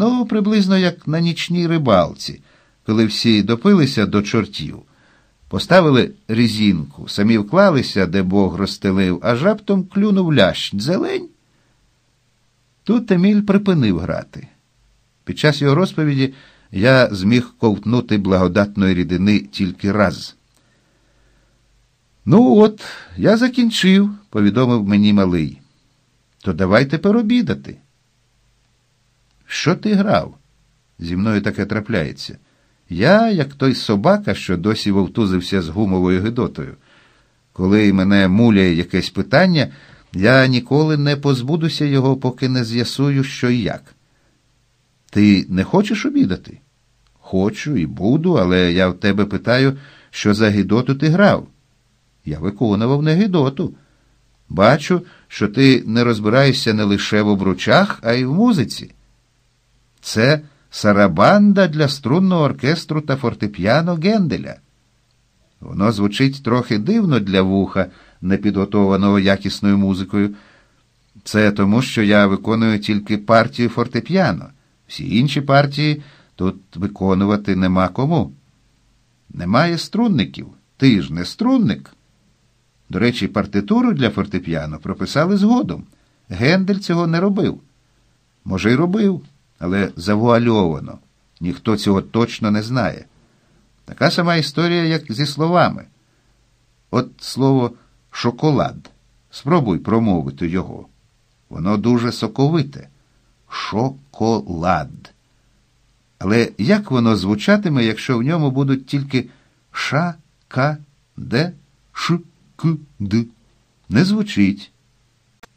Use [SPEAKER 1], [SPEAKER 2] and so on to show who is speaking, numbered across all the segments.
[SPEAKER 1] Ну, приблизно як на нічній рибалці, коли всі допилися до чортів. Поставили резинку, самі вклалися, де Бог розстелив, аж раптом клюнув лящ зелень. Тут Еміль припинив грати. Під час його розповіді я зміг ковтнути благодатної рідини тільки раз. Ну, от, я закінчив, повідомив мені малий. То давай тепер обідати. Що ти грав? Зі мною таке трапляється. Я, як той собака, що досі вовтузився з гумовою гидотою. Коли мене муляє якесь питання, я ніколи не позбудуся його, поки не з'ясую, що і як. Ти не хочеш обідати? Хочу і буду, але я в тебе питаю, що за гидоту ти грав. Я виконував не гидоту. Бачу, що ти не розбираєшся не лише в обручах, а й в музиці. Це сарабанда для струнного оркестру та фортепіано Генделя. Воно звучить трохи дивно для вуха, непідготованого якісною музикою. Це тому, що я виконую тільки партію фортепіано. Всі інші партії тут виконувати нема кому. Немає струнників. Ти ж не струнник. До речі, партитуру для фортепіано прописали згодом. Гендель цього не робив. Може, й робив, але завуальовано. Ніхто цього точно не знає. Така сама історія, як зі словами. От слово шоколад. Спробуй промовити його. Воно дуже соковите. Шоколад. Але як воно звучатиме, якщо в ньому будуть тільки ша, ка, де, ш, к, д? Не звучить.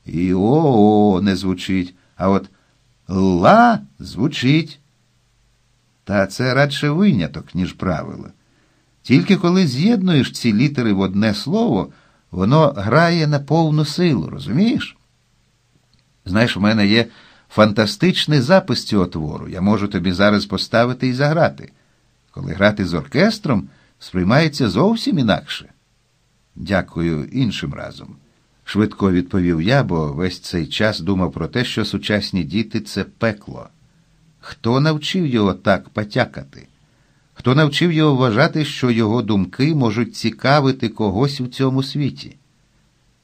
[SPEAKER 1] І о, не звучить. А от ла звучить. Та це радше виняток, ніж правило. Тільки коли з'єднуєш ці літери в одне слово, воно грає на повну силу, розумієш? Знаєш, у мене є фантастичний запис цього твору. Я можу тобі зараз поставити і заграти. Коли грати з оркестром, сприймається зовсім інакше. Дякую іншим разом. Швидко відповів я, бо весь цей час думав про те, що сучасні діти це пекло. Хто навчив його так потякати? Хто навчив його вважати, що його думки можуть цікавити когось у цьому світі?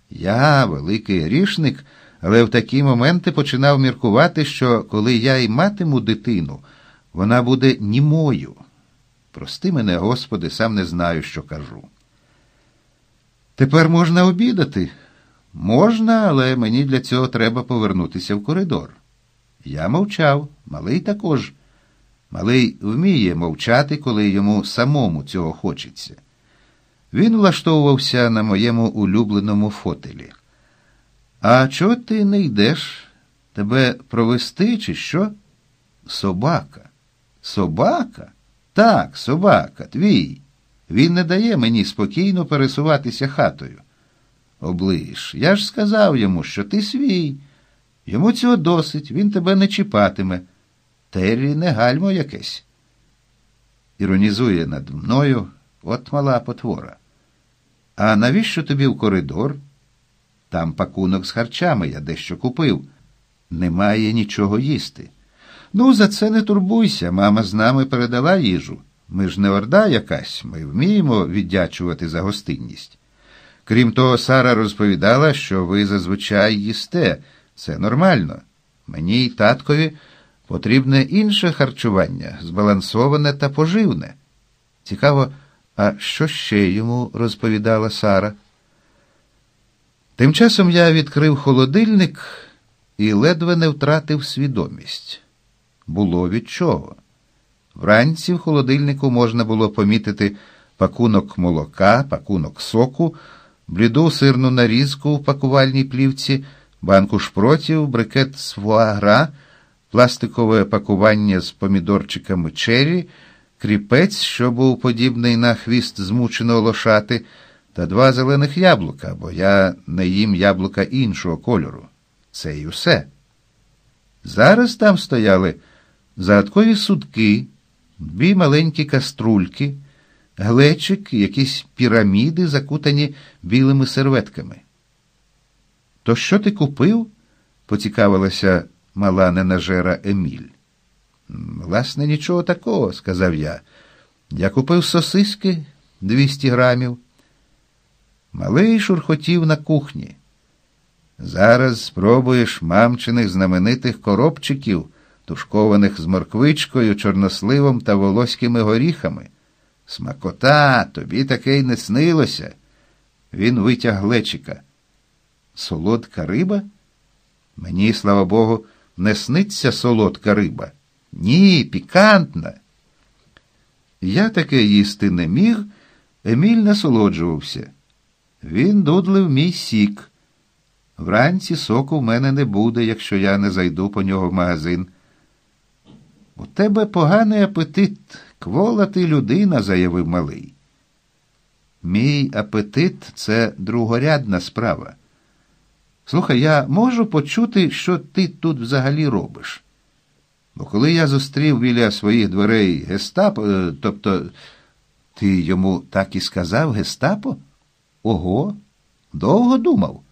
[SPEAKER 1] Я, великий грішник, але в такі моменти починав міркувати, що коли я й матиму дитину, вона буде німою. Прости мене, Господи, сам не знаю, що кажу. Тепер можна обідати. Можна, але мені для цього треба повернутися в коридор. Я мовчав, малий також. Малий вміє мовчати, коли йому самому цього хочеться. Він влаштовувався на моєму улюбленому фотелі. А чого ти не йдеш? Тебе провести, чи що? Собака. Собака? Так, собака, твій. Він не дає мені спокійно пересуватися хатою. Оближ, я ж сказав йому, що ти свій. Йому цього досить, він тебе не чіпатиме. Террі не гальмо якесь. Іронізує над мною от мала потвора. А навіщо тобі в коридор? Там пакунок з харчами я дещо купив. Немає нічого їсти. Ну, за це не турбуйся. Мама з нами передала їжу. Ми ж не орда якась, ми вміємо віддячувати за гостинність. Крім того, Сара розповідала, що ви зазвичай їсте. Це нормально. Мені й таткові потрібне інше харчування, збалансоване та поживне. Цікаво, а що ще йому розповідала Сара? Тим часом я відкрив холодильник і ледве не втратив свідомість. Було від чого. Вранці в холодильнику можна було помітити пакунок молока, пакунок соку, бліду сирну нарізку в пакувальній плівці, банку шпротів, брикет з фуагра, пластикове пакування з помідорчиками чері, кріпець, що був подібний на хвіст змученого лошати, та два зелених яблука, бо я не їм яблука іншого кольору. Це й усе. Зараз там стояли загадкові судки, дві маленькі каструльки, глечик, якісь піраміди, закутані білими серветками. То що ти купив? поцікавилася мала ненажера Еміль. Власне, нічого такого, сказав я. Я купив сосиски 200 грамів. Малий шурхотів на кухні. Зараз спробуєш мамчиних знаменитих коробчиків, тушкованих з морквичкою, чорносливом та волоськими горіхами. Смакота, тобі таке й не снилося. Він витяг глечика. Солодка риба? Мені, слава Богу, не сниться солодка риба. Ні, пікантна. Я таке їсти не міг, Еміль насолоджувався. Він дудлив мій сік. Вранці соку в мене не буде, якщо я не зайду по нього в магазин. У тебе поганий апетит, квола ти людина, заявив малий. Мій апетит це другорядна справа. Слухай, я можу почути, що ти тут взагалі робиш. Бо коли я зустрів біля своїх дверей гестапо, е, тобто ти йому так і сказав гестапо? Ого, довго думав.